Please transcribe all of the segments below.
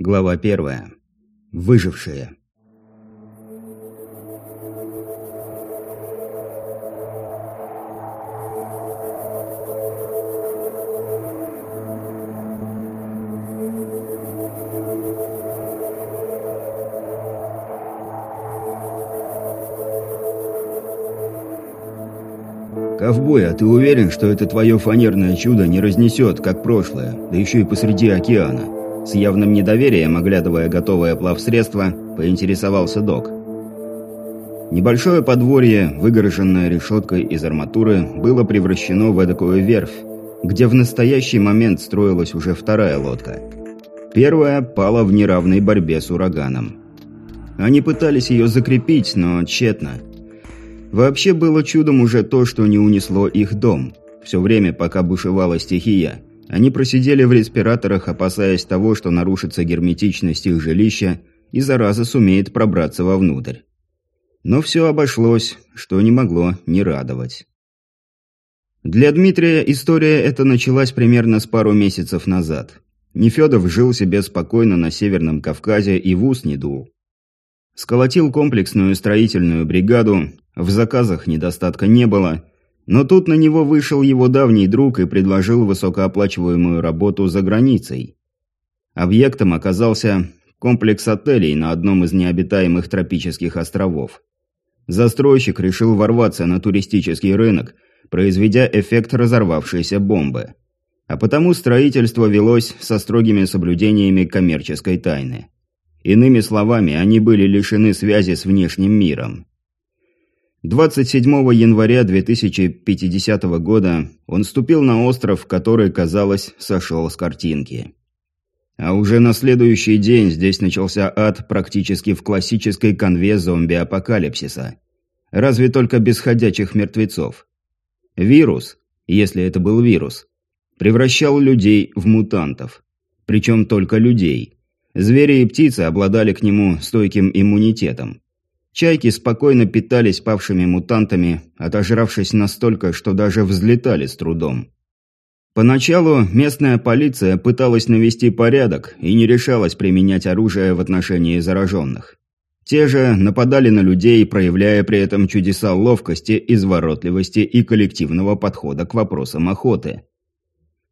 Глава первая. Выжившие. «Ковбой, а ты уверен, что это твое фанерное чудо не разнесет, как прошлое, да еще и посреди океана?» С явным недоверием, оглядывая готовое плавсредство, поинтересовался док. Небольшое подворье, выгороженное решеткой из арматуры, было превращено в эдакую верфь, где в настоящий момент строилась уже вторая лодка. Первая пала в неравной борьбе с ураганом. Они пытались ее закрепить, но тщетно. Вообще было чудом уже то, что не унесло их дом. Все время, пока бушевала стихия – они просидели в респираторах, опасаясь того, что нарушится герметичность их жилища, и зараза сумеет пробраться вовнутрь. Но все обошлось, что не могло не радовать. Для Дмитрия история эта началась примерно с пару месяцев назад. Нефедов жил себе спокойно на Северном Кавказе и в ус не дул. Сколотил комплексную строительную бригаду, в заказах недостатка не было – но тут на него вышел его давний друг и предложил высокооплачиваемую работу за границей. Объектом оказался комплекс отелей на одном из необитаемых тропических островов. Застройщик решил ворваться на туристический рынок, произведя эффект разорвавшейся бомбы. А потому строительство велось со строгими соблюдениями коммерческой тайны. Иными словами, они были лишены связи с внешним миром. 27 января 2050 года он ступил на остров, который, казалось, сошел с картинки. А уже на следующий день здесь начался ад практически в классической конве зомби-апокалипсиса. Разве только без ходячих мертвецов. Вирус, если это был вирус, превращал людей в мутантов. Причем только людей. Звери и птицы обладали к нему стойким иммунитетом. Чайки спокойно питались павшими мутантами, отожравшись настолько, что даже взлетали с трудом. Поначалу местная полиция пыталась навести порядок и не решалась применять оружие в отношении зараженных. Те же нападали на людей, проявляя при этом чудеса ловкости, изворотливости и коллективного подхода к вопросам охоты.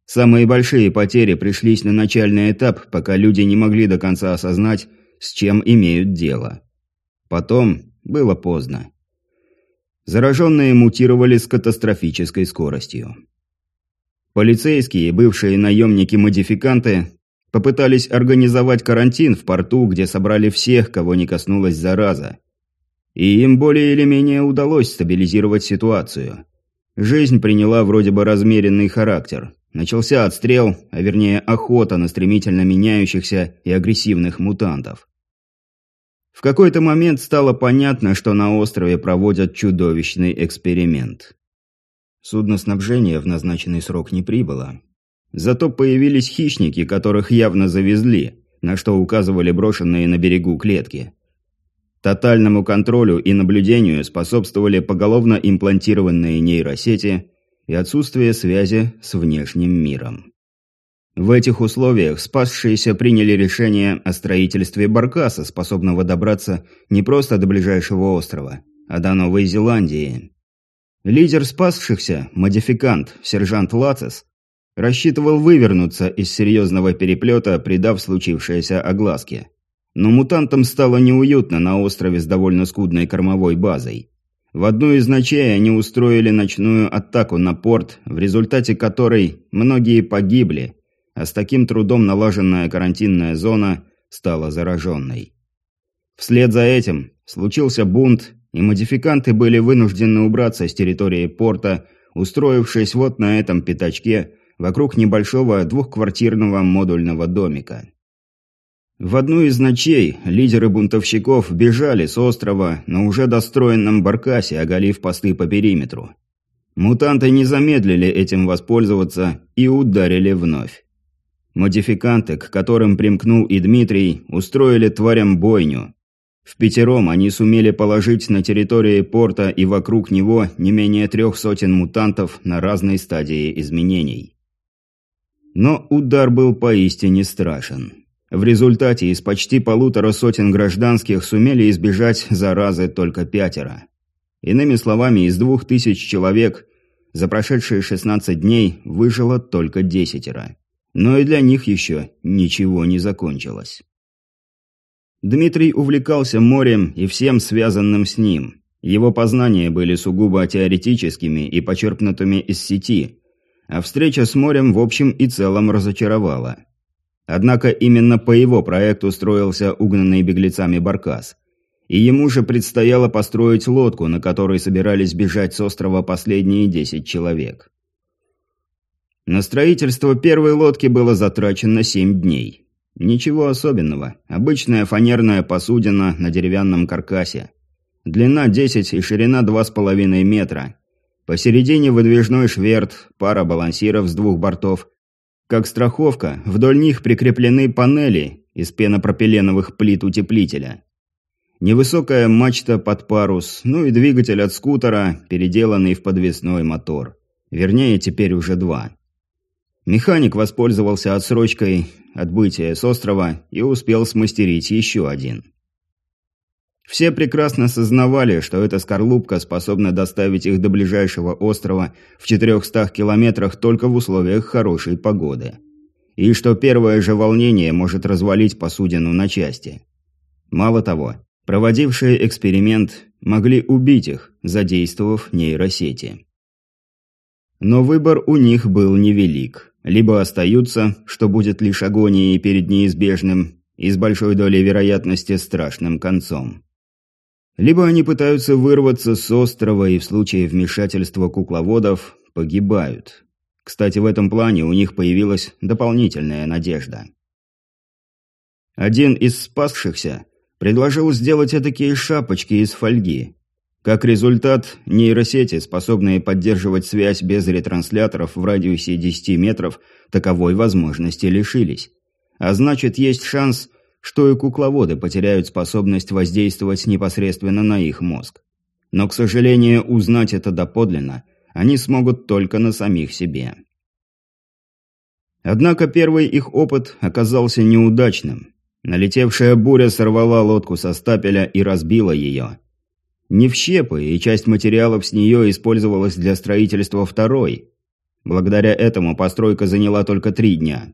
Самые большие потери пришлись на начальный этап, пока люди не могли до конца осознать, с чем имеют дело. Потом было поздно. Зараженные мутировали с катастрофической скоростью. Полицейские, бывшие наемники-модификанты, попытались организовать карантин в порту, где собрали всех, кого не коснулась зараза. И им более или менее удалось стабилизировать ситуацию. Жизнь приняла вроде бы размеренный характер. Начался отстрел, а вернее охота на стремительно меняющихся и агрессивных мутантов. В какой-то момент стало понятно, что на острове проводят чудовищный эксперимент. Судноснабжение в назначенный срок не прибыло. Зато появились хищники, которых явно завезли, на что указывали брошенные на берегу клетки. Тотальному контролю и наблюдению способствовали поголовно имплантированные нейросети и отсутствие связи с внешним миром. В этих условиях спасшиеся приняли решение о строительстве баркаса, способного добраться не просто до ближайшего острова, а до Новой Зеландии. Лидер спасшихся, модификант, сержант Лацис, рассчитывал вывернуться из серьезного переплета, придав случившееся огласке. Но мутантам стало неуютно на острове с довольно скудной кормовой базой. В одну из ночей они устроили ночную атаку на порт, в результате которой многие погибли, а с таким трудом налаженная карантинная зона стала зараженной. Вслед за этим случился бунт, и модификанты были вынуждены убраться с территории порта, устроившись вот на этом пятачке вокруг небольшого двухквартирного модульного домика. В одну из ночей лидеры бунтовщиков бежали с острова на уже достроенном баркасе, оголив посты по периметру. Мутанты не замедлили этим воспользоваться и ударили вновь. Модификанты, к которым примкнул и Дмитрий, устроили тварям бойню. В пятером они сумели положить на территории порта и вокруг него не менее трех сотен мутантов на разной стадии изменений. Но удар был поистине страшен. В результате из почти полутора сотен гражданских сумели избежать заразы только пятеро. Иными словами, из двух тысяч человек за прошедшие 16 дней выжило только десятеро. Но и для них еще ничего не закончилось. Дмитрий увлекался морем и всем связанным с ним. Его познания были сугубо теоретическими и почерпнутыми из сети, а встреча с морем в общем и целом разочаровала. Однако именно по его проекту строился угнанный беглецами Баркас. И ему же предстояло построить лодку, на которой собирались бежать с острова последние 10 человек. На строительство первой лодки было затрачено 7 дней. Ничего особенного. Обычная фанерная посудина на деревянном каркасе. Длина 10 и ширина 2,5 метра. Посередине выдвижной шверт, пара балансиров с двух бортов. Как страховка, вдоль них прикреплены панели из пенопропиленовых плит утеплителя. Невысокая мачта под парус, ну и двигатель от скутера, переделанный в подвесной мотор. Вернее, теперь уже два. Механик воспользовался отсрочкой отбытия с острова и успел смастерить еще один. Все прекрасно сознавали, что эта скорлупка способна доставить их до ближайшего острова в 400 километрах только в условиях хорошей погоды. И что первое же волнение может развалить посудину на части. Мало того, проводившие эксперимент могли убить их, задействовав нейросети. Но выбор у них был невелик. Либо остаются, что будет лишь агонией перед неизбежным и с большой долей вероятности страшным концом. Либо они пытаются вырваться с острова и в случае вмешательства кукловодов погибают. Кстати, в этом плане у них появилась дополнительная надежда. Один из спасшихся предложил сделать такие шапочки из фольги. Как результат, нейросети, способные поддерживать связь без ретрансляторов в радиусе 10 метров, таковой возможности лишились. А значит, есть шанс, что и кукловоды потеряют способность воздействовать непосредственно на их мозг. Но, к сожалению, узнать это доподлинно они смогут только на самих себе. Однако первый их опыт оказался неудачным. Налетевшая буря сорвала лодку со стапеля и разбила ее. Не в щепы, и часть материалов с нее использовалась для строительства второй. Благодаря этому постройка заняла только три дня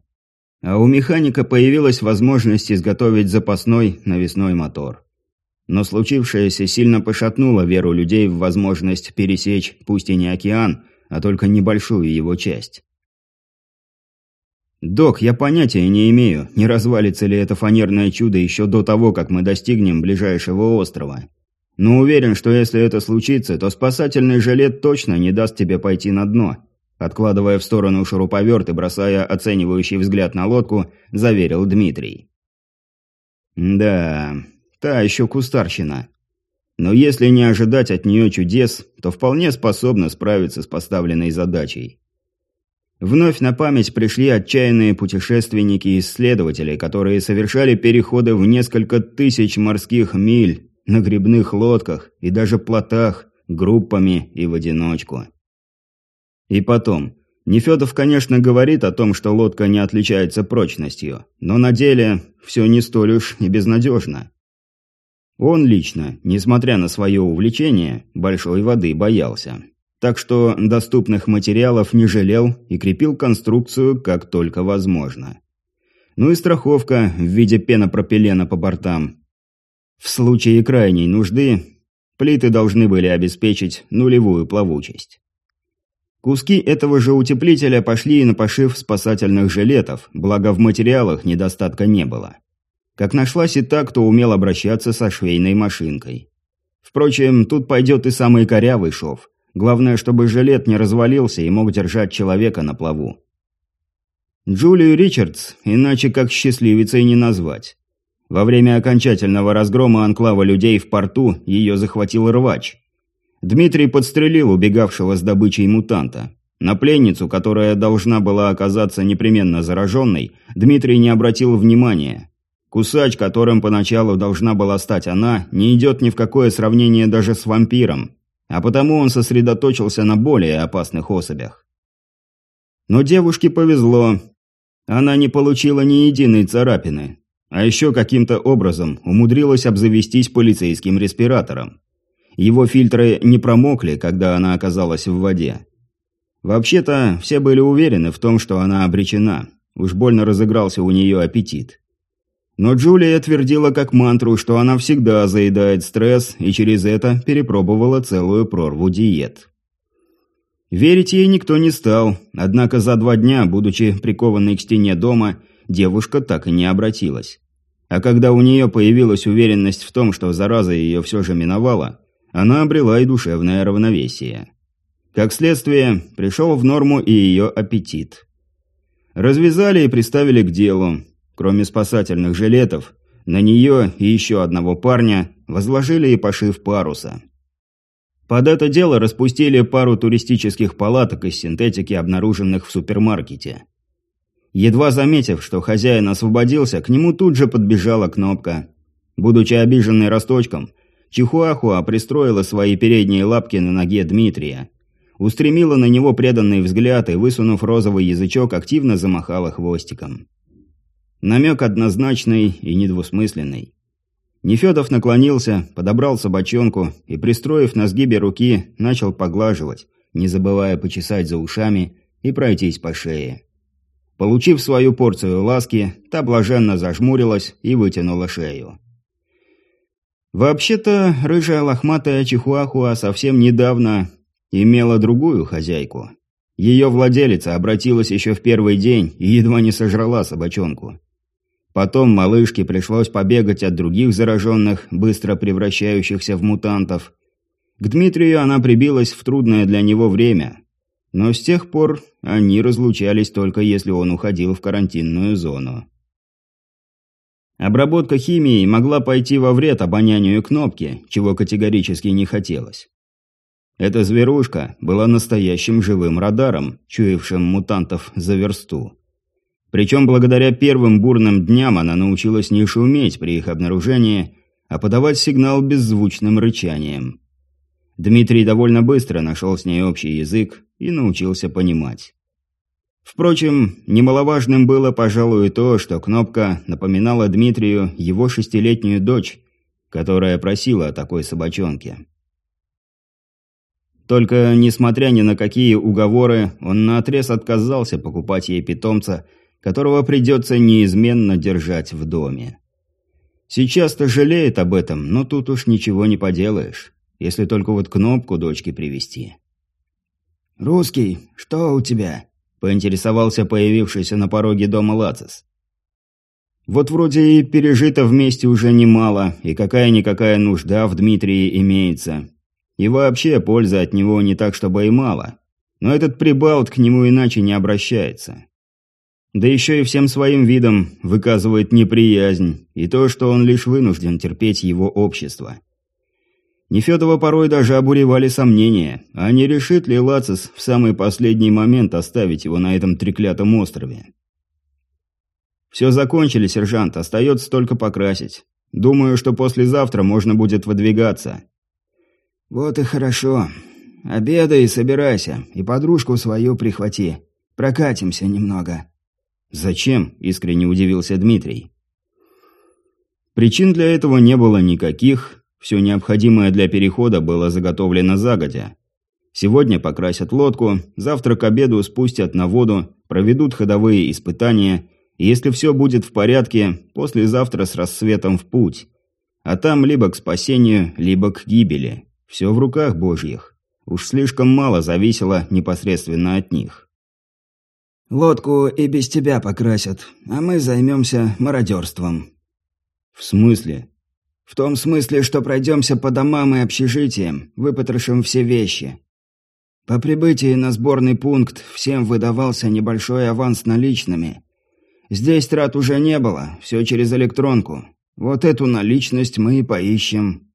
а у механика появилась возможность изготовить запасной навесной мотор. Но случившееся сильно пошатнуло веру людей в возможность пересечь, пусть и не океан, а только небольшую его часть. «Док, я понятия не имею, не развалится ли это фанерное чудо еще до того, как мы достигнем ближайшего острова. Но уверен, что если это случится, то спасательный жилет точно не даст тебе пойти на дно. Откладывая в сторону шуруповерт и бросая оценивающий взгляд на лодку, заверил Дмитрий. «Да, та еще кустарщина. Но если не ожидать от нее чудес, то вполне способна справиться с поставленной задачей». Вновь на память пришли отчаянные путешественники и исследователи, которые совершали переходы в несколько тысяч морских миль на грибных лодках и даже плотах, группами и в одиночку. И потом, Нефедов, конечно, говорит о том, что лодка не отличается прочностью, но на деле все не столь уж и безнадежно. Он лично, несмотря на свое увлечение, большой воды боялся. Так что доступных материалов не жалел и крепил конструкцию как только возможно. Ну и страховка в виде пенопропилена по бортам. В случае крайней нужды плиты должны были обеспечить нулевую плавучесть. Куски этого же утеплителя пошли и на пошив спасательных жилетов, благо в материалах недостатка не было. Как нашлась и та, кто умел обращаться со швейной машинкой. Впрочем, тут пойдет и самый корявый шов. Главное, чтобы жилет не развалился и мог держать человека на плаву. Джулию Ричардс иначе как счастливицей не назвать. Во время окончательного разгрома анклава людей в порту ее захватил рвач – Дмитрий подстрелил убегавшего с добычей мутанта. На пленницу, которая должна была оказаться непременно зараженной, Дмитрий не обратил внимания. Кусач, которым поначалу должна была стать она, не идет ни в какое сравнение даже с вампиром, а потому он сосредоточился на более опасных особях. Но девушке повезло. Она не получила ни единой царапины, А еще каким-то образом умудрилась обзавестись полицейским респиратором. Его фильтры не промокли, когда она оказалась в воде. Вообще-то, все были уверены в том, что она обречена. Уж больно разыгрался у нее аппетит. Но Джулия твердила как мантру, что она всегда заедает стресс и через это перепробовала целую прорву диет. Верить ей никто не стал, однако за два дня, будучи прикованной к стене дома, девушка так и не обратилась. А когда у нее появилась уверенность в том, что зараза ее все же миновала, она обрела и душевное равновесие. Как следствие, пришел в норму и ее аппетит. Развязали и приставили к делу. Кроме спасательных жилетов, на нее и еще одного парня возложили и пошив паруса. Под это дело распустили пару туристических палаток из синтетики, обнаруженных в супермаркете. Едва заметив, что хозяин освободился, к нему тут же подбежала кнопка. Будучи обиженной росточком, Чихуахуа пристроила свои передние лапки на ноге Дмитрия. Устремила на него преданный взгляд и, высунув розовый язычок, активно замахала хвостиком. Намек однозначный и недвусмысленный. Нефедов наклонился, подобрал собачонку и, пристроив на сгибе руки, начал поглаживать, не забывая почесать за ушами и пройтись по шее. Получив свою порцию ласки, та блаженно зажмурилась и вытянула шею. Вообще-то, рыжая лохматая чихуахуа совсем недавно имела другую хозяйку. Ее владелица обратилась еще в первый день и едва не сожрала собачонку. Потом малышке пришлось побегать от других зараженных, быстро превращающихся в мутантов. К Дмитрию она прибилась в трудное для него время. Но с тех пор они разлучались только если он уходил в карантинную зону. Обработка химией могла пойти во вред обонянию кнопки, чего категорически не хотелось. Эта зверушка была настоящим живым радаром, чуявшим мутантов за версту. Причем благодаря первым бурным дням она научилась не шуметь при их обнаружении, а подавать сигнал беззвучным рычанием. Дмитрий довольно быстро нашел с ней общий язык и научился понимать. Впрочем, немаловажным было, пожалуй, то, что Кнопка напоминала Дмитрию его шестилетнюю дочь, которая просила о такой собачонке. Только, несмотря ни на какие уговоры, он наотрез отказался покупать ей питомца – которого придется неизменно держать в доме. Сейчас-то жалеет об этом, но тут уж ничего не поделаешь, если только вот кнопку дочке привести. «Русский, что у тебя?» – поинтересовался появившийся на пороге дома Лацис. Вот вроде и пережито вместе уже немало, и какая-никакая нужда в Дмитрии имеется. И вообще пользы от него не так, чтобы и мало. Но этот прибалт к нему иначе не обращается. Да еще и всем своим видом выказывает неприязнь и то, что он лишь вынужден терпеть его общество. Нефедова порой даже обуревали сомнения, а не решит ли Лацис в самый последний момент оставить его на этом треклятом острове. «Все закончили, сержант, остается только покрасить. Думаю, что послезавтра можно будет выдвигаться». «Вот и хорошо. Обедай и собирайся, и подружку свою прихвати. Прокатимся немного». «Зачем?» – искренне удивился Дмитрий. Причин для этого не было никаких, все необходимое для перехода было заготовлено загодя. Сегодня покрасят лодку, завтра к обеду спустят на воду, проведут ходовые испытания, и если все будет в порядке, послезавтра с рассветом в путь. А там либо к спасению, либо к гибели. Все в руках божьих. Уж слишком мало зависело непосредственно от них. Лодку и без тебя покрасят, а мы займемся мародерством». «В смысле?» «В том смысле, что пройдемся по домам и общежитиям, выпотрошим все вещи. По прибытии на сборный пункт всем выдавался небольшой аванс наличными. Здесь трат уже не было, все через электронку. Вот эту наличность мы и поищем».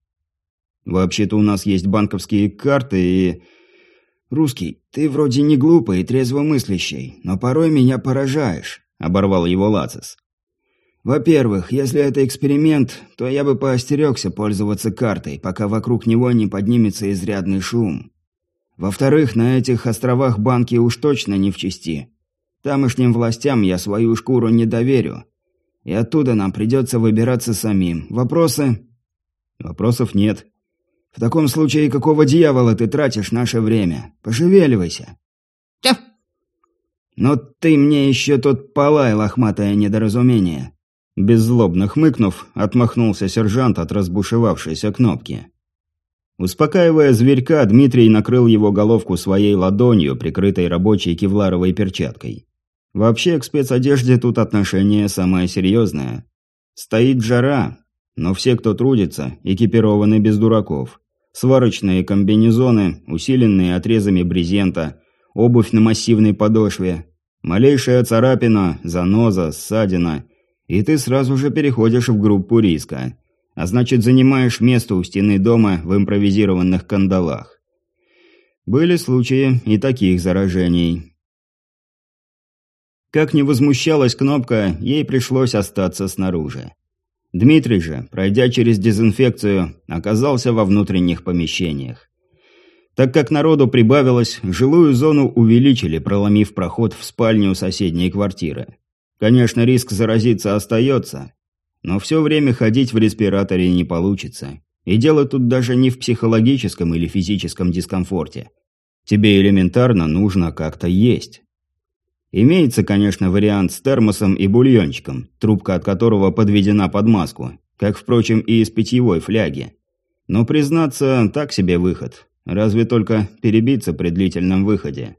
«Вообще-то у нас есть банковские карты и...» «Русский, ты вроде не глупый и трезвомыслящий, но порой меня поражаешь», — оборвал его Лацис. «Во-первых, если это эксперимент, то я бы поостерегся пользоваться картой, пока вокруг него не поднимется изрядный шум. Во-вторых, на этих островах банки уж точно не в чести. Тамошним властям я свою шкуру не доверю. И оттуда нам придется выбираться самим. Вопросы?» «Вопросов нет». «В таком случае, какого дьявола ты тратишь наше время? Пошевеливайся!» «Тяф!» «Но ты мне еще тут полай, лохматое недоразумение!» Беззлобно хмыкнув, отмахнулся сержант от разбушевавшейся кнопки. Успокаивая зверька, Дмитрий накрыл его головку своей ладонью, прикрытой рабочей кевларовой перчаткой. Вообще, к спецодежде тут отношение самое серьезное. Стоит жара, но все, кто трудится, экипированы без дураков. Сварочные комбинезоны, усиленные отрезами брезента, обувь на массивной подошве. Малейшая царапина, заноза, ссадина, и ты сразу же переходишь в группу риска. А значит, занимаешь место у стены дома в импровизированных кандалах. Были случаи и таких заражений. Как ни возмущалась кнопка, ей пришлось остаться снаружи. Дмитрий же, пройдя через дезинфекцию, оказался во внутренних помещениях. Так как народу прибавилось, жилую зону увеличили, проломив проход в спальню соседней квартиры. Конечно, риск заразиться остается, но все время ходить в респираторе не получится. И дело тут даже не в психологическом или физическом дискомфорте. Тебе элементарно нужно как-то есть. Имеется, конечно, вариант с термосом и бульончиком, трубка от которого подведена под маску, как, впрочем, и из питьевой фляги. Но, признаться, так себе выход. Разве только перебиться при длительном выходе.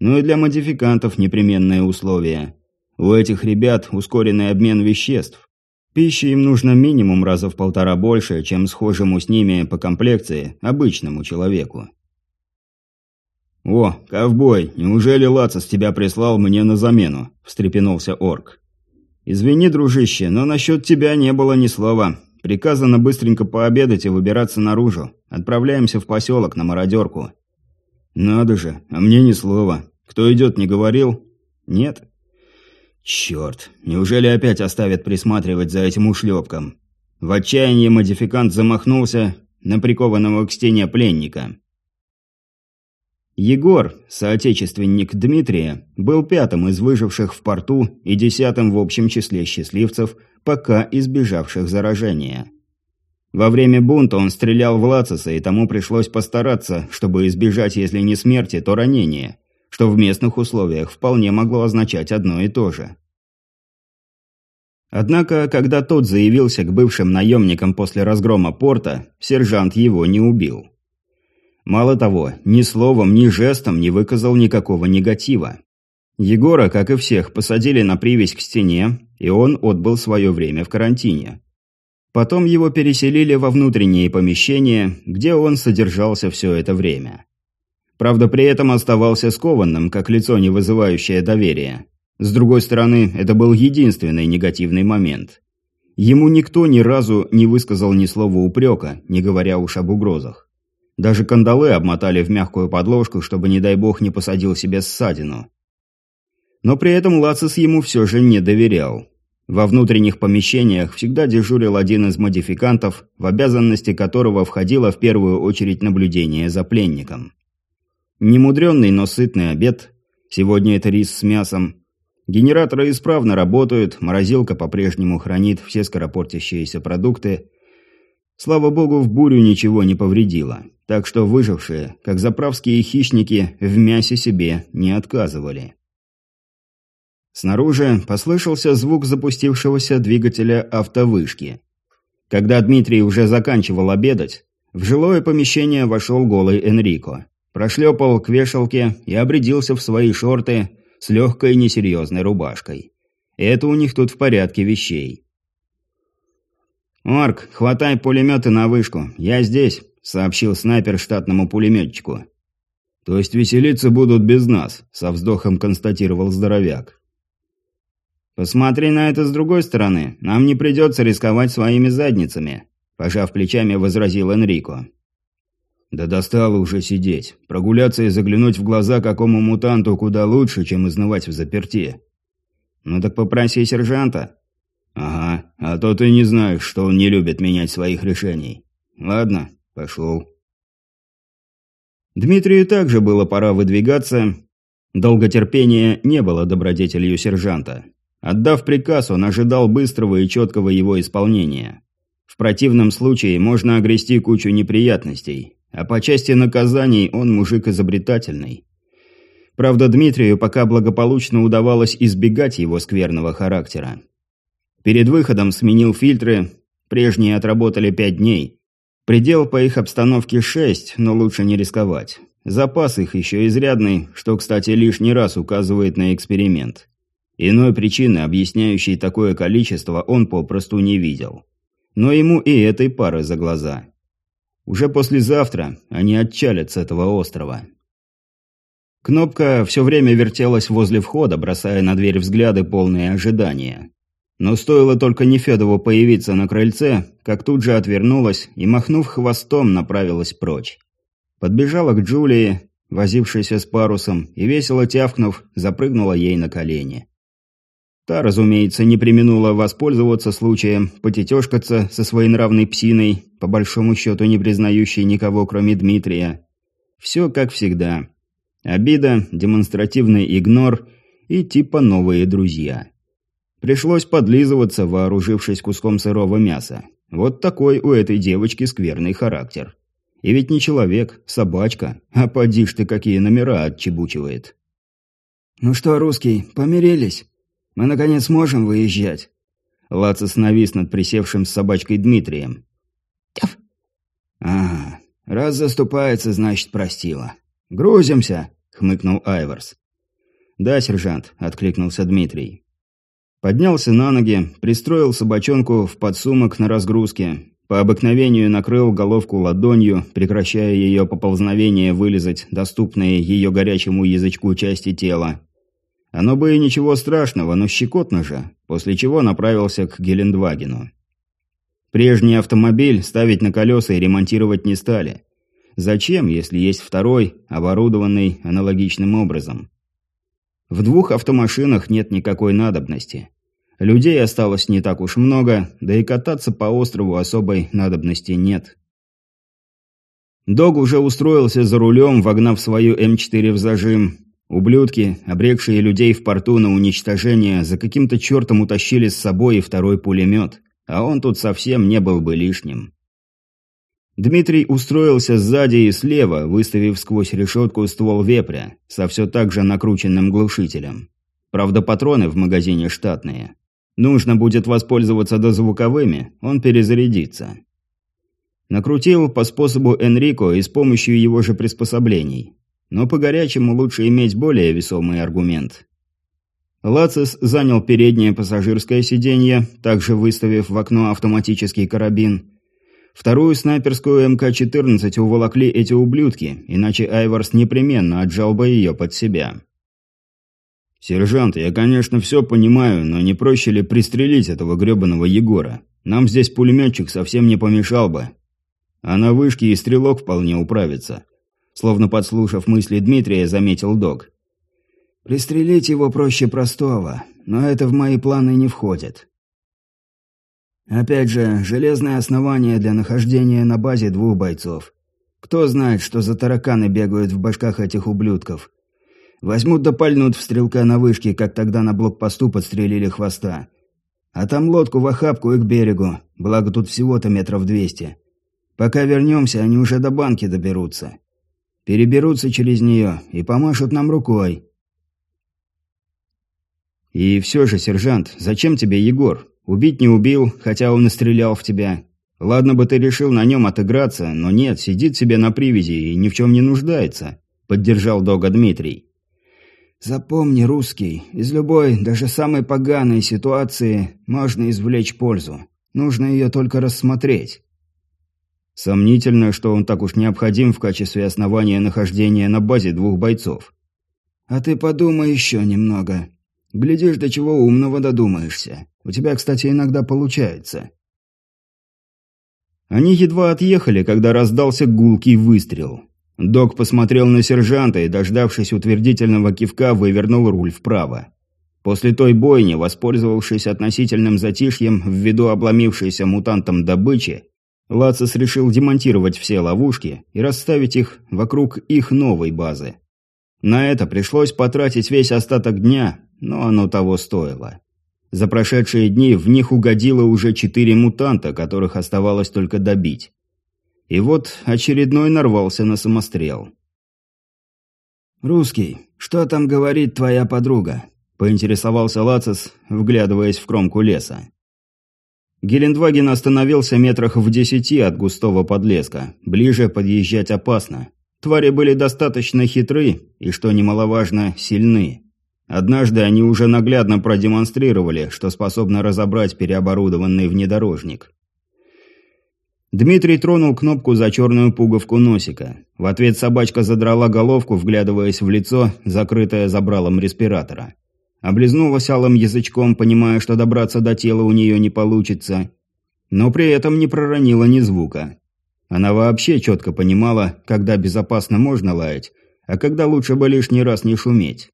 Ну и для модификантов непременное условие. У этих ребят ускоренный обмен веществ. Пищи им нужно минимум раза в полтора больше, чем схожему с ними по комплекции обычному человеку. «О, ковбой, неужели Лацис тебя прислал мне на замену?» – встрепенулся орк. «Извини, дружище, но насчет тебя не было ни слова. Приказано быстренько пообедать и выбираться наружу. Отправляемся в поселок на мародерку». «Надо же, а мне ни слова. Кто идет, не говорил?» «Нет». «Черт, неужели опять оставят присматривать за этим ушлепком?» В отчаянии модификант замахнулся на прикованного к стене пленника. Егор, соотечественник Дмитрия, был пятым из выживших в порту и десятым в общем числе счастливцев, пока избежавших заражения. Во время бунта он стрелял в Лациса, и тому пришлось постараться, чтобы избежать, если не смерти, то ранения, что в местных условиях вполне могло означать одно и то же. Однако, когда тот заявился к бывшим наемникам после разгрома порта, сержант его не убил. Мало того, ни словом, ни жестом не выказал никакого негатива. Егора, как и всех, посадили на привязь к стене, и он отбыл свое время в карантине. Потом его переселили во внутренние помещения, где он содержался все это время. Правда, при этом оставался скованным, как лицо, не вызывающее доверия. С другой стороны, это был единственный негативный момент. Ему никто ни разу не высказал ни слова упрека, не говоря уж об угрозах. Даже кандалы обмотали в мягкую подложку, чтобы, не дай бог, не посадил себе ссадину. Но при этом Лацис ему все же не доверял. Во внутренних помещениях всегда дежурил один из модификантов, в обязанности которого входило в первую очередь наблюдение за пленником. Немудренный, но сытный обед. Сегодня это рис с мясом. Генераторы исправно работают, морозилка по-прежнему хранит все скоропортящиеся продукты. Слава богу, в бурю ничего не повредило. Так что выжившие, как заправские хищники, в мясе себе не отказывали. Снаружи послышался звук запустившегося двигателя автовышки. Когда Дмитрий уже заканчивал обедать, в жилое помещение вошел голый Энрико. Прошлепал к вешалке и обрядился в свои шорты с легкой несерьезной рубашкой. Это у них тут в порядке вещей. «Орк, хватай пулеметы на вышку. Я здесь сообщил снайпер штатному пулеметчику. «То есть веселиться будут без нас», – со вздохом констатировал здоровяк. «Посмотри на это с другой стороны. Нам не придется рисковать своими задницами», – пожав плечами, возразил Энрико. «Да достало уже сидеть. Прогуляться и заглянуть в глаза какому мутанту куда лучше, чем изнывать в заперти». «Ну так попроси сержанта». «Ага, а то ты не знаешь, что он не любит менять своих решений. Ладно, Пошел. Дмитрию также было пора выдвигаться. Долготерпение не было добродетелью сержанта. Отдав приказ, он ожидал быстрого и четкого его исполнения. В противном случае можно огрести кучу неприятностей, а по части наказаний он мужик изобретательный. Правда, Дмитрию пока благополучно удавалось избегать его скверного характера. Перед выходом сменил фильтры, прежние отработали пять дней. Предел по их обстановке шесть, но лучше не рисковать. Запас их еще изрядный, что, кстати, лишний раз указывает на эксперимент. Иной причины, объясняющей такое количество, он попросту не видел. Но ему и этой пары за глаза. Уже послезавтра они отчалят с этого острова. Кнопка все время вертелась возле входа, бросая на дверь взгляды полные ожидания. Но стоило только Нефедову появиться на крыльце, как тут же отвернулась и, махнув хвостом, направилась прочь. Подбежала к Джулии, возившейся с парусом, и, весело тявкнув, запрыгнула ей на колени. Та, разумеется, не применула воспользоваться случаем, потетешкаться со своей нравной псиной, по большому счету не признающей никого, кроме Дмитрия. Все как всегда. Обида, демонстративный игнор и типа новые друзья. Пришлось подлизываться, вооружившись куском сырого мяса. Вот такой у этой девочки скверный характер. И ведь не человек, собачка, а поди ж ты какие номера отчебучивает. «Ну что, русский, помирились? Мы, наконец, можем выезжать?» Лацис навис над присевшим с собачкой Дмитрием. «Тяф!» «А, раз заступается, значит, простила. Грузимся!» хмыкнул Айварс. «Да, сержант», – откликнулся Дмитрий. Поднялся на ноги, пристроил собачонку в подсумок на разгрузке, по обыкновению накрыл головку ладонью, прекращая ее поползновение вылезать доступные ее горячему язычку части тела. Оно бы и ничего страшного, но щекотно же, после чего направился к Гелендвагену. Прежний автомобиль ставить на колеса и ремонтировать не стали. Зачем, если есть второй, оборудованный аналогичным образом? В двух автомашинах нет никакой надобности. Людей осталось не так уж много, да и кататься по острову особой надобности нет. Дог уже устроился за рулем, вогнав свою М4 в зажим. Ублюдки, обрекшие людей в порту на уничтожение, за каким-то чертом утащили с собой и второй пулемет, а он тут совсем не был бы лишним. Дмитрий устроился сзади и слева, выставив сквозь решетку ствол вепря, со все так же накрученным глушителем. Правда, патроны в магазине штатные. Нужно будет воспользоваться дозвуковыми, он перезарядится. Накрутил по способу Энрико и с помощью его же приспособлений. Но по-горячему лучше иметь более весомый аргумент. Лацис занял переднее пассажирское сиденье, также выставив в окно автоматический карабин – Вторую снайперскую МК-14 уволокли эти ублюдки, иначе Айварс непременно отжал бы ее под себя. «Сержант, я, конечно, все понимаю, но не проще ли пристрелить этого гребаного Егора? Нам здесь пулеметчик совсем не помешал бы. А на вышке и стрелок вполне управится». Словно подслушав мысли Дмитрия, заметил Док. «Пристрелить его проще простого, но это в мои планы не входит. Опять же, железное основание для нахождения на базе двух бойцов. Кто знает, что за тараканы бегают в башках этих ублюдков. Возьмут да пальнут в стрелка на вышке, как тогда на блокпосту подстрелили хвоста. А там лодку в охапку и к берегу, благо тут всего-то метров двести. Пока вернемся, они уже до банки доберутся. Переберутся через нее и помашут нам рукой. И все же, сержант, зачем тебе Егор? Убить не убил, хотя он и стрелял в тебя. Ладно бы ты решил на нем отыграться, но нет, сидит себе на привязи и ни в чем не нуждается», — поддержал Дога Дмитрий. «Запомни, русский, из любой, даже самой поганой ситуации можно извлечь пользу. Нужно ее только рассмотреть». Сомнительно, что он так уж необходим в качестве основания нахождения на базе двух бойцов. «А ты подумай еще немного. Глядишь, до чего умного додумаешься. У тебя, кстати, иногда получается». Они едва отъехали, когда раздался гулкий выстрел. Док посмотрел на сержанта и, дождавшись утвердительного кивка, вывернул руль вправо. После той бойни, воспользовавшись относительным затишьем ввиду обломившейся мутантом добычи, Лацис решил демонтировать все ловушки и расставить их вокруг их новой базы. На это пришлось потратить весь остаток дня, но оно того стоило. За прошедшие дни в них угодило уже четыре мутанта, которых оставалось только добить. И вот очередной нарвался на самострел. «Русский, что там говорит твоя подруга?» – поинтересовался Лацис, вглядываясь в кромку леса. Гелендваген остановился метрах в десяти от густого подлеска. Ближе подъезжать опасно. Твари были достаточно хитры и, что немаловажно, сильны. Однажды они уже наглядно продемонстрировали, что способны разобрать переоборудованный внедорожник. Дмитрий тронул кнопку за черную пуговку носика. В ответ собачка задрала головку, вглядываясь в лицо, закрытое забралом респиратора. Облизнулась алым язычком, понимая, что добраться до тела у нее не получится. Но при этом не проронила ни звука. Она вообще четко понимала, когда безопасно можно лаять, а когда лучше бы лишний раз не шуметь.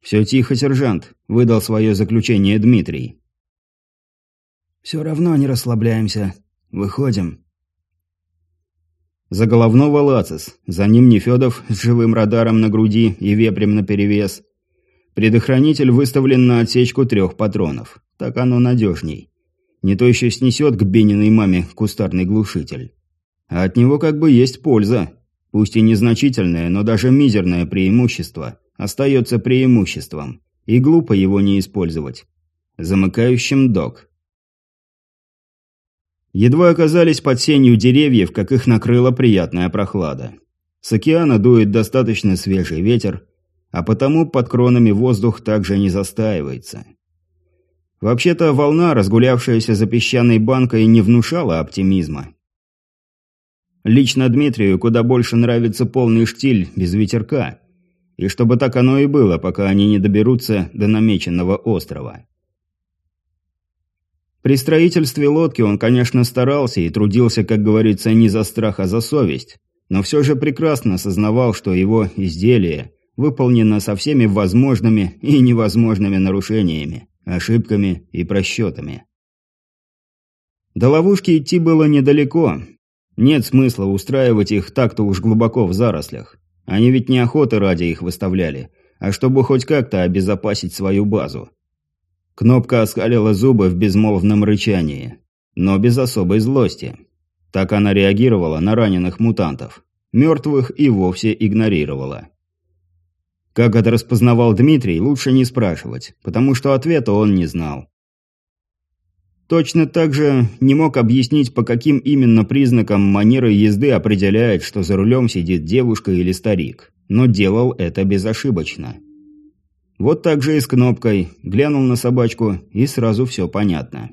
«Все тихо, сержант», – выдал свое заключение Дмитрий. «Все равно не расслабляемся. Выходим». За головного Лацис, за ним Нефедов с живым радаром на груди и вепрем наперевес. Предохранитель выставлен на отсечку трех патронов. Так оно надежней. Не то еще снесет к Бениной маме кустарный глушитель. А от него как бы есть польза. Пусть и незначительное, но даже мизерное преимущество остается преимуществом, и глупо его не использовать. Замыкающим док. Едва оказались под сенью деревьев, как их накрыла приятная прохлада. С океана дует достаточно свежий ветер, а потому под кронами воздух также не застаивается. Вообще-то волна, разгулявшаяся за песчаной банкой, не внушала оптимизма. Лично Дмитрию куда больше нравится полный штиль без ветерка, и чтобы так оно и было, пока они не доберутся до намеченного острова. При строительстве лодки он, конечно, старался и трудился, как говорится, не за страх, а за совесть, но все же прекрасно осознавал, что его изделие выполнено со всеми возможными и невозможными нарушениями, ошибками и просчетами. До ловушки идти было недалеко. Нет смысла устраивать их так-то уж глубоко в зарослях. Они ведь не охоты ради их выставляли, а чтобы хоть как-то обезопасить свою базу. Кнопка оскалила зубы в безмолвном рычании, но без особой злости. Так она реагировала на раненых мутантов. Мертвых и вовсе игнорировала. Как это распознавал Дмитрий, лучше не спрашивать, потому что ответа он не знал. Точно так же не мог объяснить, по каким именно признакам манеры езды определяет, что за рулем сидит девушка или старик. Но делал это безошибочно. Вот так же и с кнопкой. Глянул на собачку, и сразу все понятно.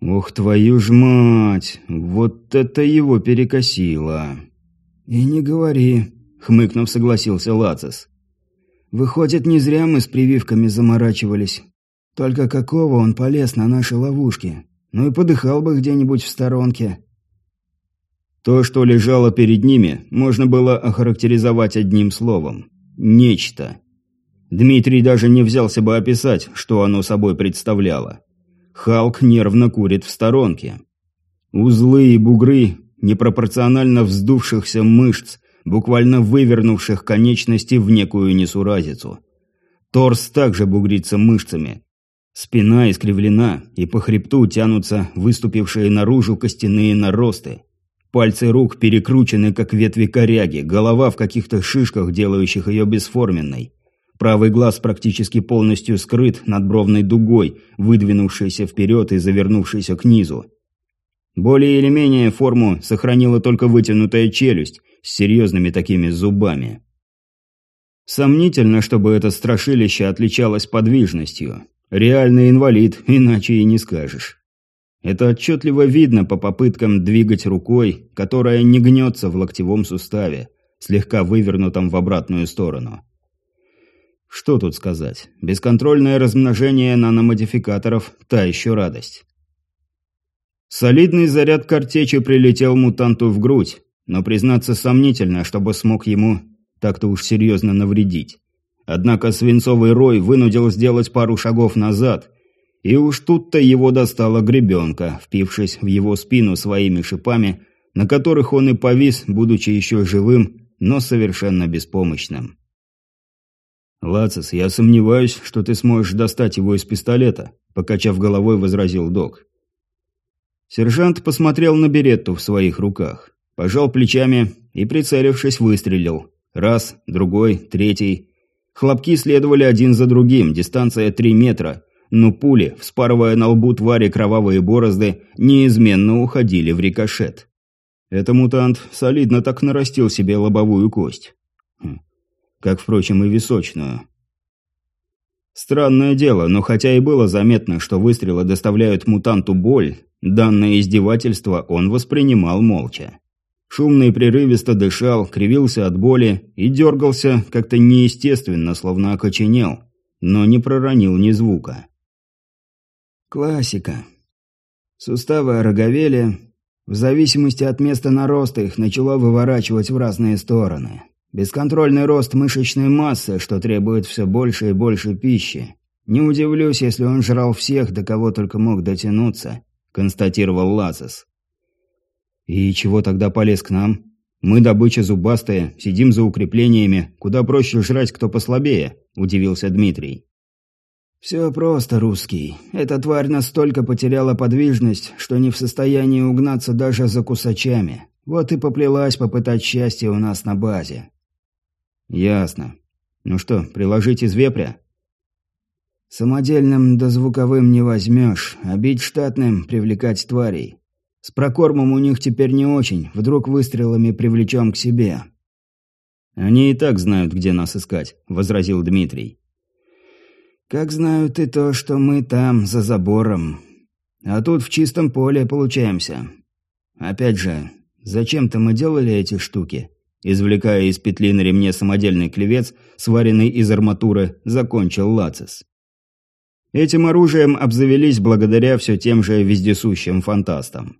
«Ух, твою ж мать! Вот это его перекосило!» «И не говори», — хмыкнув, согласился Лацис. «Выходит, не зря мы с прививками заморачивались. Только какого он полез на наши ловушки? Ну и подыхал бы где-нибудь в сторонке. То, что лежало перед ними, можно было охарактеризовать одним словом. Нечто. Дмитрий даже не взялся бы описать, что оно собой представляло. Халк нервно курит в сторонке. Узлы и бугры непропорционально вздувшихся мышц, буквально вывернувших конечности в некую несуразицу. Торс также бугрится мышцами, Спина искривлена, и по хребту тянутся выступившие наружу костяные наросты. Пальцы рук перекручены, как ветви коряги, голова в каких-то шишках, делающих ее бесформенной. Правый глаз практически полностью скрыт над бровной дугой, выдвинувшейся вперед и завернувшейся к низу. Более или менее форму сохранила только вытянутая челюсть с серьезными такими зубами. Сомнительно, чтобы это страшилище отличалось подвижностью. Реальный инвалид, иначе и не скажешь. Это отчетливо видно по попыткам двигать рукой, которая не гнется в локтевом суставе, слегка вывернутом в обратную сторону. Что тут сказать? Бесконтрольное размножение наномодификаторов – та еще радость. Солидный заряд картечи прилетел мутанту в грудь, но, признаться, сомнительно, чтобы смог ему так-то уж серьезно навредить. Однако свинцовый рой вынудил сделать пару шагов назад, и уж тут-то его достала гребенка, впившись в его спину своими шипами, на которых он и повис, будучи еще живым, но совершенно беспомощным. «Лацис, я сомневаюсь, что ты сможешь достать его из пистолета», – покачав головой, возразил док. Сержант посмотрел на беретту в своих руках, пожал плечами и, прицелившись, выстрелил. Раз, другой, третий. Хлопки следовали один за другим, дистанция три метра, но пули, вспарывая на лбу твари кровавые борозды, неизменно уходили в рикошет. Это мутант солидно так нарастил себе лобовую кость. Хм. Как, впрочем, и височную. Странное дело, но хотя и было заметно, что выстрелы доставляют мутанту боль, данное издевательство он воспринимал молча. Шумно и прерывисто дышал, кривился от боли и дергался как-то неестественно, словно окоченел, но не проронил ни звука. Классика. Суставы ороговели. В зависимости от места нароста их начало выворачивать в разные стороны. Бесконтрольный рост мышечной массы, что требует все больше и больше пищи. Не удивлюсь, если он жрал всех, до кого только мог дотянуться, констатировал Лацис. И чего тогда полез к нам? Мы добыча зубастая, сидим за укреплениями, куда проще жрать кто послабее, удивился Дмитрий. «Все просто, русский. Эта тварь настолько потеряла подвижность, что не в состоянии угнаться даже за кусачами. Вот и поплелась попытать счастье у нас на базе». «Ясно. Ну что, приложить из вепря?» «Самодельным да звуковым не возьмешь, а бить штатным, привлекать тварей. С прокормом у них теперь не очень, вдруг выстрелами привлечем к себе». «Они и так знают, где нас искать», — возразил Дмитрий. Как знают и то, что мы там, за забором. А тут в чистом поле получаемся. Опять же, зачем-то мы делали эти штуки?» Извлекая из петли на ремне самодельный клевец, сваренный из арматуры, закончил Лацис. Этим оружием обзавелись благодаря все тем же вездесущим фантастам.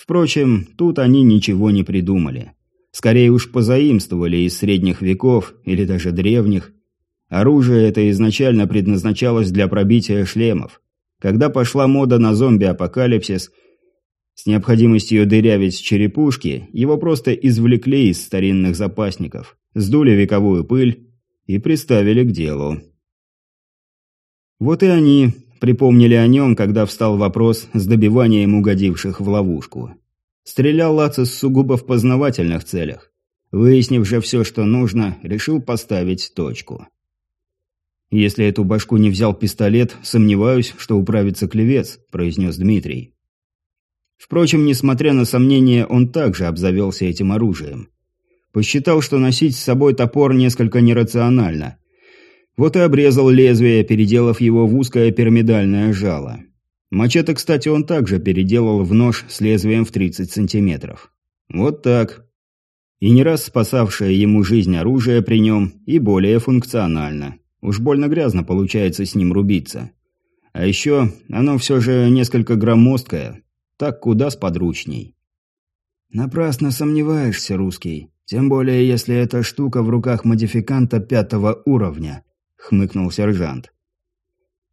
Впрочем, тут они ничего не придумали. Скорее уж позаимствовали из средних веков или даже древних, Оружие это изначально предназначалось для пробития шлемов. Когда пошла мода на зомби-апокалипсис, с необходимостью дырявить черепушки, его просто извлекли из старинных запасников, сдули вековую пыль и приставили к делу. Вот и они припомнили о нем, когда встал вопрос с добиванием угодивших в ловушку. Стрелял Лацис сугубо в познавательных целях. Выяснив же все, что нужно, решил поставить точку. «Если эту башку не взял пистолет, сомневаюсь, что управится клевец», – произнес Дмитрий. Впрочем, несмотря на сомнения, он также обзавелся этим оружием. Посчитал, что носить с собой топор несколько нерационально. Вот и обрезал лезвие, переделав его в узкое пирамидальное жало. Мачете, кстати, он также переделал в нож с лезвием в 30 сантиметров. Вот так. И не раз спасавшее ему жизнь оружие при нем, и более функционально. Уж больно грязно получается с ним рубиться. А еще оно все же несколько громоздкое. Так куда сподручней. Напрасно сомневаешься, русский. Тем более, если эта штука в руках модификанта пятого уровня, хмыкнул сержант.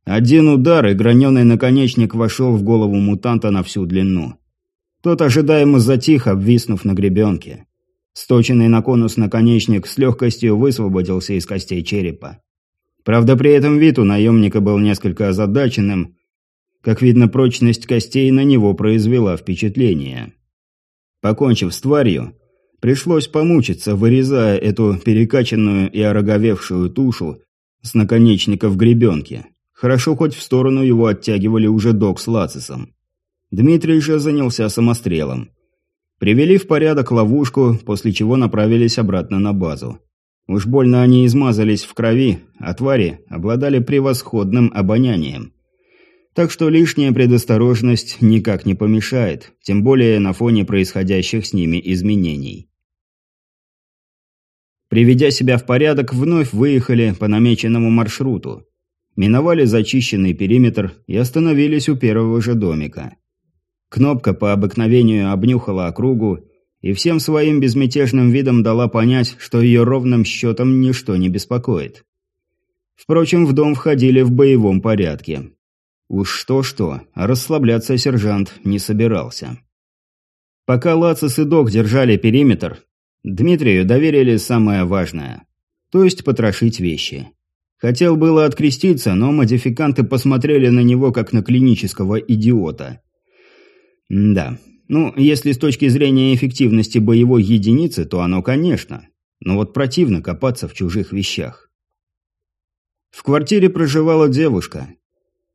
Один удар, и граненый наконечник вошел в голову мутанта на всю длину. Тот ожидаемо затих, обвиснув на гребенке. Сточенный на конус наконечник с легкостью высвободился из костей черепа. Правда, при этом вид у наемника был несколько озадаченным. Как видно, прочность костей на него произвела впечатление. Покончив с тварью, пришлось помучиться, вырезая эту перекачанную и ороговевшую тушу с наконечника в гребенке. Хорошо, хоть в сторону его оттягивали уже док с лацисом. Дмитрий же занялся самострелом. Привели в порядок ловушку, после чего направились обратно на базу. Уж больно они измазались в крови, а твари обладали превосходным обонянием. Так что лишняя предосторожность никак не помешает, тем более на фоне происходящих с ними изменений. Приведя себя в порядок, вновь выехали по намеченному маршруту. Миновали зачищенный периметр и остановились у первого же домика. Кнопка по обыкновению обнюхала округу и всем своим безмятежным видом дала понять, что ее ровным счетом ничто не беспокоит. Впрочем, в дом входили в боевом порядке. Уж что-что, а расслабляться сержант не собирался. Пока Лацис и Док держали периметр, Дмитрию доверили самое важное, то есть потрошить вещи. Хотел было откреститься, но модификанты посмотрели на него как на клинического идиота. М да, ну, если с точки зрения эффективности боевой единицы, то оно, конечно. Но вот противно копаться в чужих вещах. В квартире проживала девушка.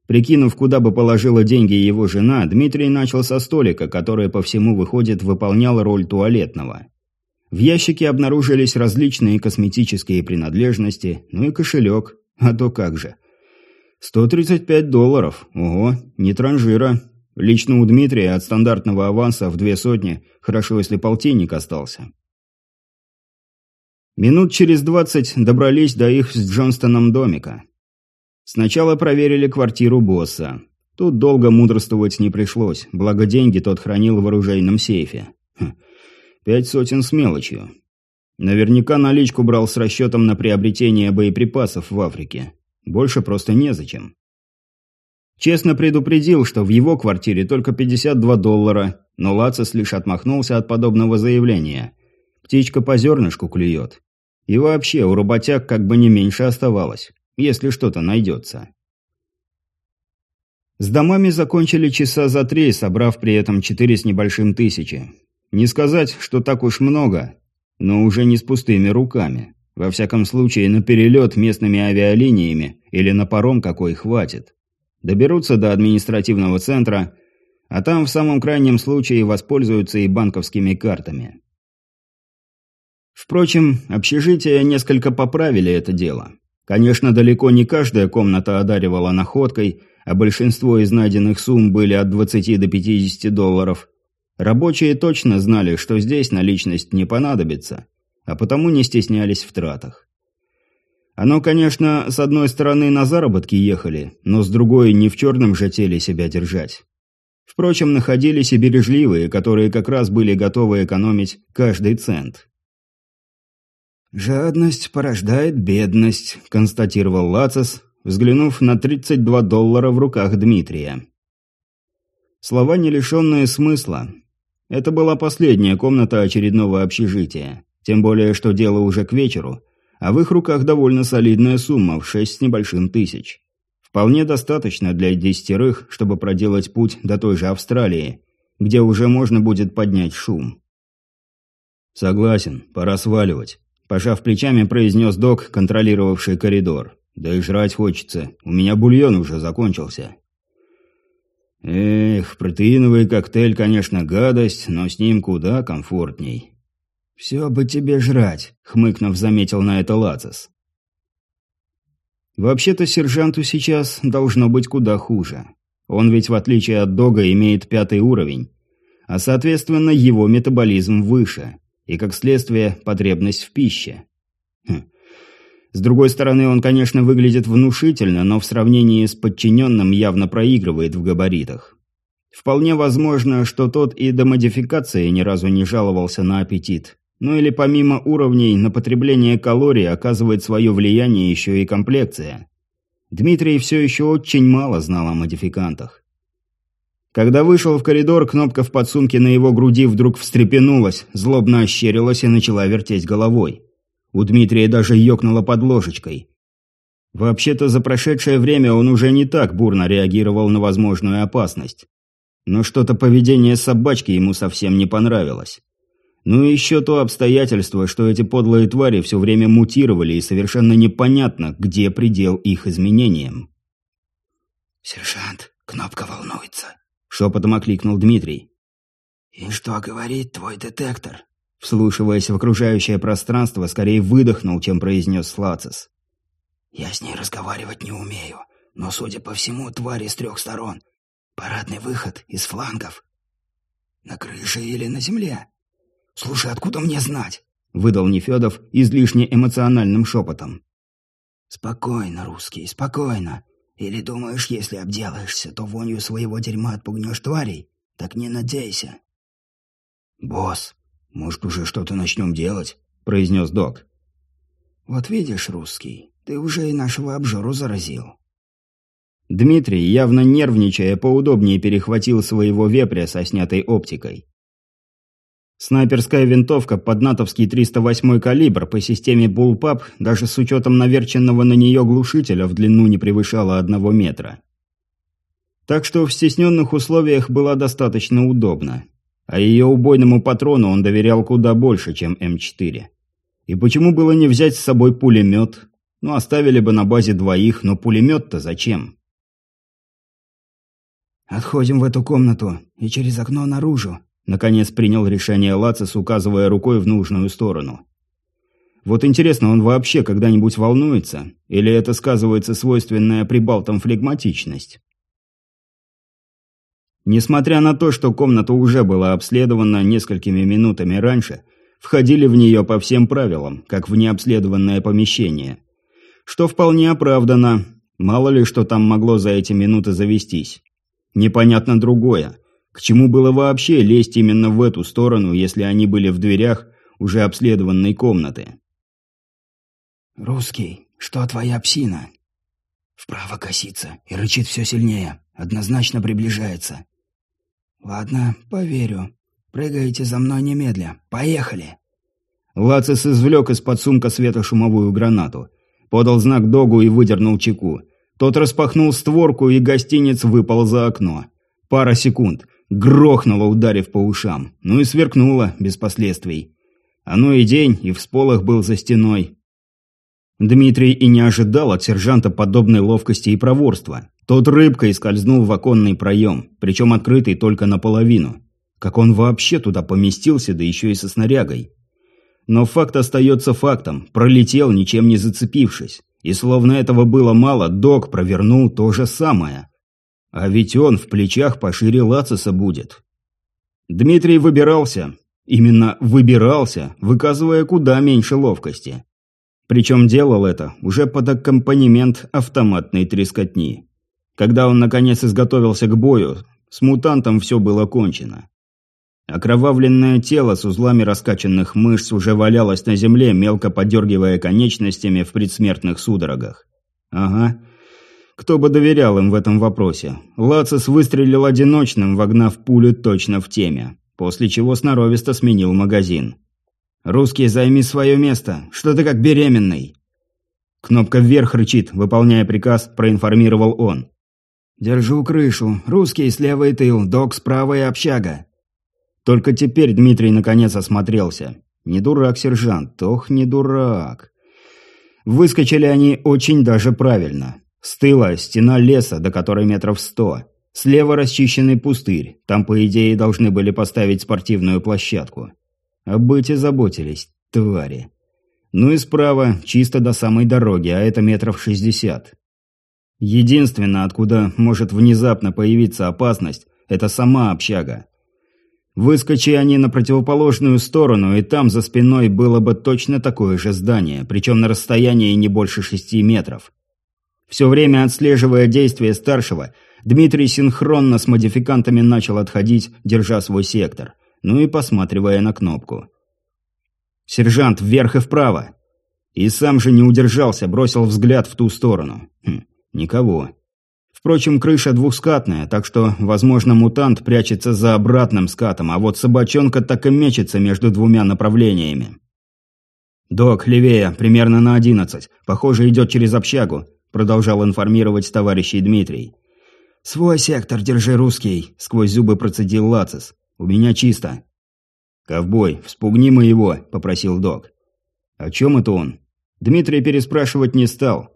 Прикинув, куда бы положила деньги его жена, Дмитрий начал со столика, который по всему выходит выполнял роль туалетного. В ящике обнаружились различные косметические принадлежности, ну и кошелек, а то как же. 135 долларов, ого, не транжира. Лично у Дмитрия от стандартного аванса в две сотни, хорошо если полтинник остался. Минут через двадцать добрались до их с Джонстоном домика. Сначала проверили квартиру босса. Тут долго мудрствовать не пришлось, благо деньги тот хранил в оружейном сейфе. Хм, пять сотен с мелочью. Наверняка наличку брал с расчетом на приобретение боеприпасов в Африке. Больше просто незачем. Честно предупредил, что в его квартире только 52 доллара, но Лацис лишь отмахнулся от подобного заявления. Птичка по зернышку клюет. И вообще, у работяг как бы не меньше оставалось, если что-то найдется. С домами закончили часа за три, собрав при этом четыре с небольшим тысячи. Не сказать, что так уж много, но уже не с пустыми руками. Во всяком случае, на перелет местными авиалиниями или на паром какой хватит. Доберутся до административного центра, а там в самом крайнем случае воспользуются и банковскими картами. Впрочем, общежития несколько поправили это дело. Конечно, далеко не каждая комната одаривала находкой, а большинство из найденных сумм были от 20 до 50 долларов. Рабочие точно знали, что здесь наличность не понадобится, а потому не стеснялись в тратах. Оно, конечно, с одной стороны на заработки ехали, но с другой не в черном же теле себя держать. Впрочем, находились и бережливые, которые как раз были готовы экономить каждый цент. «Жадность порождает бедность», – констатировал Лацис, взглянув на 32 доллара в руках Дмитрия. Слова, не лишенные смысла. Это была последняя комната очередного общежития, тем более, что дело уже к вечеру – а в их руках довольно солидная сумма в шесть с небольшим тысяч. Вполне достаточно для десятерых, чтобы проделать путь до той же Австралии, где уже можно будет поднять шум. «Согласен, пора сваливать», – пожав плечами, произнес док, контролировавший коридор. «Да и жрать хочется, у меня бульон уже закончился». Эх, протеиновый коктейль, конечно, гадость, но с ним куда комфортней. «Все бы тебе жрать», — хмыкнув, заметил на это Лацис. Вообще-то сержанту сейчас должно быть куда хуже. Он ведь, в отличие от Дога, имеет пятый уровень, а, соответственно, его метаболизм выше, и, как следствие, потребность в пище. Хм. С другой стороны, он, конечно, выглядит внушительно, но в сравнении с подчиненным явно проигрывает в габаритах. Вполне возможно, что тот и до модификации ни разу не жаловался на аппетит. Ну или помимо уровней на потребление калорий оказывает свое влияние еще и комплекция. Дмитрий все еще очень мало знал о модификантах. Когда вышел в коридор, кнопка в подсумке на его груди вдруг встрепенулась, злобно ощерилась и начала вертеть головой. У Дмитрия даже ёкнуло под ложечкой. Вообще-то за прошедшее время он уже не так бурно реагировал на возможную опасность. Но что-то поведение собачки ему совсем не понравилось. Ну и еще то обстоятельство, что эти подлые твари все время мутировали и совершенно непонятно, где предел их изменениям. «Сержант, кнопка волнуется», — шепотом окликнул Дмитрий. «И что говорит твой детектор?» Вслушиваясь в окружающее пространство, скорее выдохнул, чем произнес Слацис. «Я с ней разговаривать не умею, но, судя по всему, твари с трех сторон. Парадный выход из флангов. На крыше или на земле?» «Слушай, откуда мне знать?» — выдал Нефедов излишне эмоциональным шепотом. «Спокойно, русский, спокойно. Или думаешь, если обделаешься, то вонью своего дерьма отпугнешь тварей? Так не надейся». «Босс, может, уже что-то начнем делать?» — произнес док. «Вот видишь, русский, ты уже и нашего обжору заразил». Дмитрий, явно нервничая, поудобнее перехватил своего вепря со снятой оптикой. Снайперская винтовка под натовский 308 калибр по системе Bullpup даже с учетом наверченного на нее глушителя в длину не превышала одного метра. Так что в стесненных условиях была достаточно удобна. А ее убойному патрону он доверял куда больше, чем М4. И почему было не взять с собой пулемет? Ну, оставили бы на базе двоих, но пулемет-то зачем? «Отходим в эту комнату и через окно наружу», Наконец принял решение Лацис, указывая рукой в нужную сторону. Вот интересно, он вообще когда-нибудь волнуется? Или это сказывается свойственная прибалтам флегматичность? Несмотря на то, что комната уже была обследована несколькими минутами раньше, входили в нее по всем правилам, как в необследованное помещение. Что вполне оправдано, мало ли что там могло за эти минуты завестись. Непонятно другое. К чему было вообще лезть именно в эту сторону, если они были в дверях уже обследованной комнаты? «Русский, что твоя псина?» «Вправо косится и рычит все сильнее. Однозначно приближается». «Ладно, поверю. Прыгайте за мной немедля. Поехали!» Лацис извлек из-под сумка светошумовую гранату. Подал знак Догу и выдернул чеку. Тот распахнул створку, и гостиниц выпал за окно. Пара секунд. Грохнуло, ударив по ушам. Ну и сверкнуло, без последствий. Оно и день, и всполох был за стеной. Дмитрий и не ожидал от сержанта подобной ловкости и проворства. Тот рыбкой скользнул в оконный проем, причем открытый только наполовину. Как он вообще туда поместился, да еще и со снарягой. Но факт остается фактом, пролетел, ничем не зацепившись. И словно этого было мало, док провернул то же самое. А ведь он в плечах пошире Лациса будет. Дмитрий выбирался. Именно выбирался, выказывая куда меньше ловкости. Причем делал это уже под аккомпанемент автоматной трескотни. Когда он наконец изготовился к бою, с мутантом все было кончено. Окровавленное тело с узлами раскачанных мышц уже валялось на земле, мелко подергивая конечностями в предсмертных судорогах. Ага, кто бы доверял им в этом вопросе? Лацис выстрелил одиночным, вогнав пулю точно в теме, после чего сноровисто сменил магазин. «Русский, займи свое место. Что ты как беременный?» Кнопка вверх рычит, выполняя приказ, проинформировал он. «Держу крышу. Русский слева и тыл, док справа и общага». Только теперь Дмитрий наконец осмотрелся. Не дурак, сержант, ох, не дурак. Выскочили они очень даже правильно. С тыла стена леса, до которой метров сто. Слева расчищенный пустырь, там, по идее, должны были поставить спортивную площадку. Об быте заботились, твари. Ну и справа, чисто до самой дороги, а это метров шестьдесят. Единственное, откуда может внезапно появиться опасность, это сама общага. Выскочи они на противоположную сторону, и там за спиной было бы точно такое же здание, причем на расстоянии не больше шести метров. Все время отслеживая действия старшего, Дмитрий синхронно с модификантами начал отходить, держа свой сектор, ну и посматривая на кнопку. «Сержант, вверх и вправо!» И сам же не удержался, бросил взгляд в ту сторону. Хм, никого. Впрочем, крыша двухскатная, так что, возможно, мутант прячется за обратным скатом, а вот собачонка так и мечется между двумя направлениями. «Док, левее, примерно на одиннадцать. Похоже, идет через общагу продолжал информировать товарищей Дмитрий. «Свой сектор держи, русский», – сквозь зубы процедил Лацис. «У меня чисто». «Ковбой, вспугни моего», – попросил док. «О чем это он?» Дмитрий переспрашивать не стал.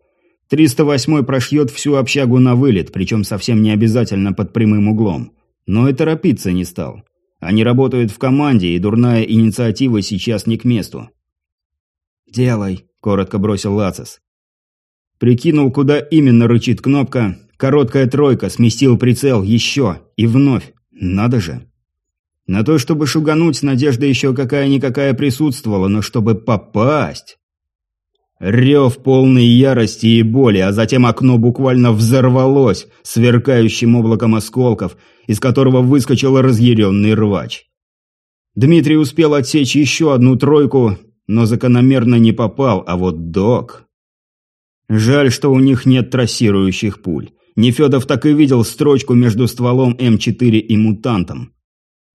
308-й прошьет всю общагу на вылет, причем совсем не обязательно под прямым углом. Но и торопиться не стал. Они работают в команде, и дурная инициатива сейчас не к месту. «Делай», – коротко бросил Лацис. Прикинул, куда именно рычит кнопка. Короткая тройка, сместил прицел, еще. И вновь. Надо же. На то, чтобы шугануть, надежда еще какая-никакая присутствовала, но чтобы попасть... Рев полной ярости и боли, а затем окно буквально взорвалось сверкающим облаком осколков, из которого выскочил разъяренный рвач. Дмитрий успел отсечь еще одну тройку, но закономерно не попал, а вот док... Жаль, что у них нет трассирующих пуль. Нефедов так и видел строчку между стволом М4 и мутантом.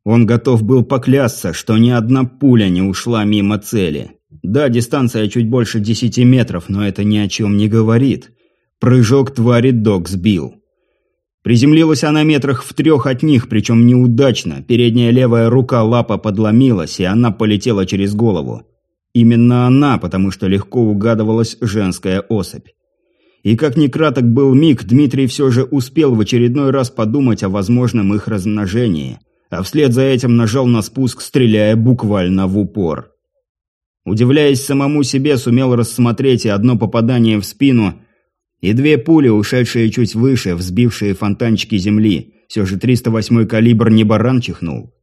Он готов был поклясться, что ни одна пуля не ушла мимо цели. Да, дистанция чуть больше десяти метров, но это ни о чем не говорит. Прыжок твари док сбил. Приземлилась она метрах в трех от них, причем неудачно. Передняя левая рука лапа подломилась, и она полетела через голову. Именно она, потому что легко угадывалась женская особь. И как ни краток был миг, Дмитрий все же успел в очередной раз подумать о возможном их размножении, а вслед за этим нажал на спуск, стреляя буквально в упор. Удивляясь самому себе, сумел рассмотреть и одно попадание в спину, и две пули, ушедшие чуть выше, взбившие фонтанчики земли. Все же 308-й калибр не баран чихнул.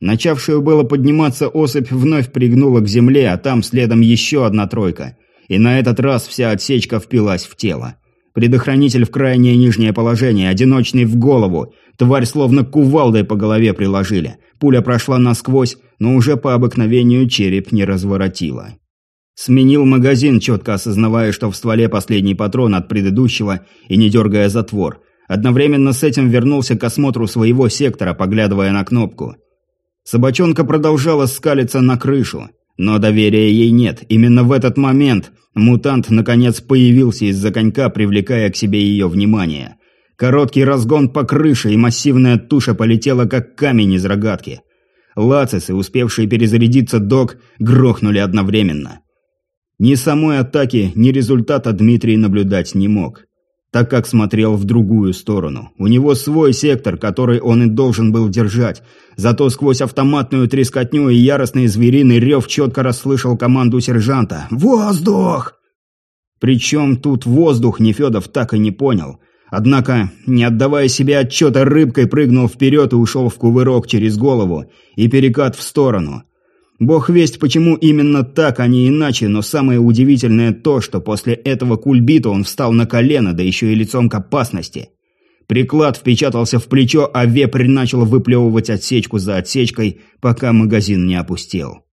Начавшую было подниматься особь вновь пригнула к земле, а там следом еще одна тройка. И на этот раз вся отсечка впилась в тело. Предохранитель в крайнее нижнее положение, одиночный в голову. Тварь словно кувалдой по голове приложили. Пуля прошла насквозь, но уже по обыкновению череп не разворотила. Сменил магазин, четко осознавая, что в стволе последний патрон от предыдущего и не дергая затвор. Одновременно с этим вернулся к осмотру своего сектора, поглядывая на кнопку. Собачонка продолжала скалиться на крышу, но доверия ей нет. Именно в этот момент мутант наконец появился из-за конька, привлекая к себе ее внимание. Короткий разгон по крыше, и массивная туша полетела, как камень из рогатки. Лацисы, успевшие перезарядиться док, грохнули одновременно. Ни самой атаки, ни результата Дмитрий наблюдать не мог, так как смотрел в другую сторону. У него свой сектор, который он и должен был держать. Зато сквозь автоматную трескотню и яростный звериный рев четко расслышал команду сержанта «Воздух!». Причем тут воздух Нефедов так и не понял. Однако, не отдавая себе отчета, рыбкой прыгнул вперед и ушел в кувырок через голову и перекат в сторону – Бог весть, почему именно так, а не иначе, но самое удивительное то, что после этого кульбита он встал на колено, да еще и лицом к опасности. Приклад впечатался в плечо, а вепрь начал выплевывать отсечку за отсечкой, пока магазин не опустел.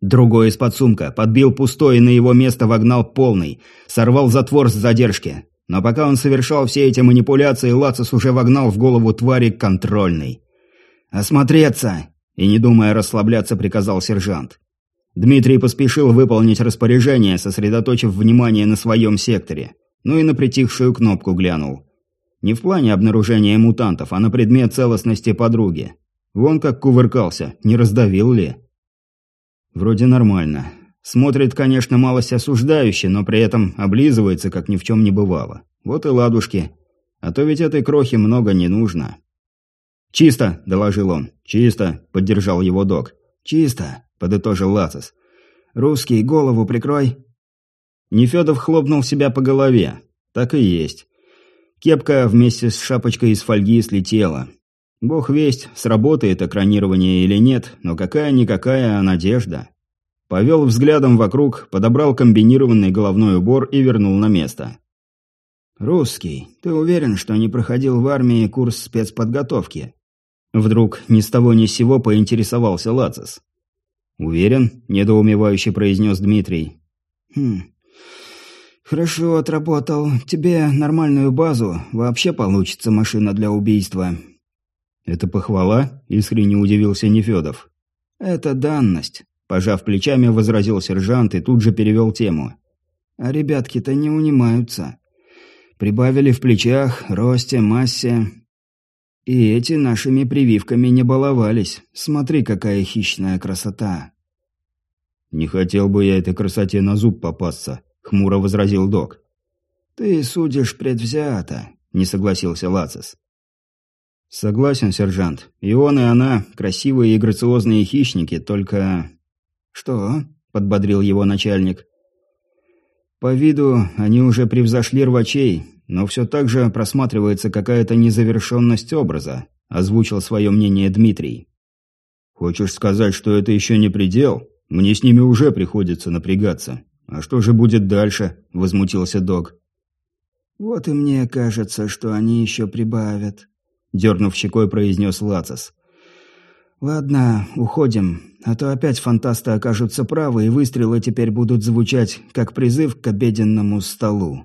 Другой из подсумка подбил пустой и на его место вогнал полный, сорвал затвор с задержки. Но пока он совершал все эти манипуляции, Лацис уже вогнал в голову твари контрольный. «Осмотреться!» И не думая расслабляться, приказал сержант. Дмитрий поспешил выполнить распоряжение, сосредоточив внимание на своем секторе. Ну и на притихшую кнопку глянул. Не в плане обнаружения мутантов, а на предмет целостности подруги. Вон как кувыркался, не раздавил ли? Вроде нормально. Смотрит, конечно, малость осуждающе, но при этом облизывается, как ни в чем не бывало. Вот и ладушки. А то ведь этой крохи много не нужно. «Чисто!» – доложил он. «Чисто!» – поддержал его док. «Чисто!» – подытожил Лацис. «Русский, голову прикрой!» Нефедов хлопнул себя по голове. Так и есть. Кепка вместе с шапочкой из фольги слетела. Бог весть, сработает экранирование или нет, но какая-никакая надежда. Повел взглядом вокруг, подобрал комбинированный головной убор и вернул на место. «Русский, ты уверен, что не проходил в армии курс спецподготовки?» Вдруг ни с того ни с сего поинтересовался Лацис. «Уверен?» – недоумевающе произнес Дмитрий. «Хм. Хорошо отработал. Тебе нормальную базу. Вообще получится машина для убийства». «Это похвала?» – искренне удивился Нефедов. «Это данность», – пожав плечами, возразил сержант и тут же перевел тему. «А ребятки-то не унимаются. Прибавили в плечах, росте, массе. И эти нашими прививками не баловались. Смотри, какая хищная красота. «Не хотел бы я этой красоте на зуб попасться», — хмуро возразил док. «Ты судишь предвзято», — не согласился Лацис. «Согласен, сержант. И он, и она — красивые и грациозные хищники, только...» «Что?» — подбодрил его начальник. «По виду они уже превзошли рвачей, но все так же просматривается какая-то незавершенность образа», – озвучил свое мнение Дмитрий. «Хочешь сказать, что это еще не предел? Мне с ними уже приходится напрягаться. А что же будет дальше?» – возмутился Дог. «Вот и мне кажется, что они еще прибавят», – дернув щекой, произнес Лацис. «Ладно, уходим, а то опять фантасты окажутся правы, и выстрелы теперь будут звучать, как призыв к обеденному столу».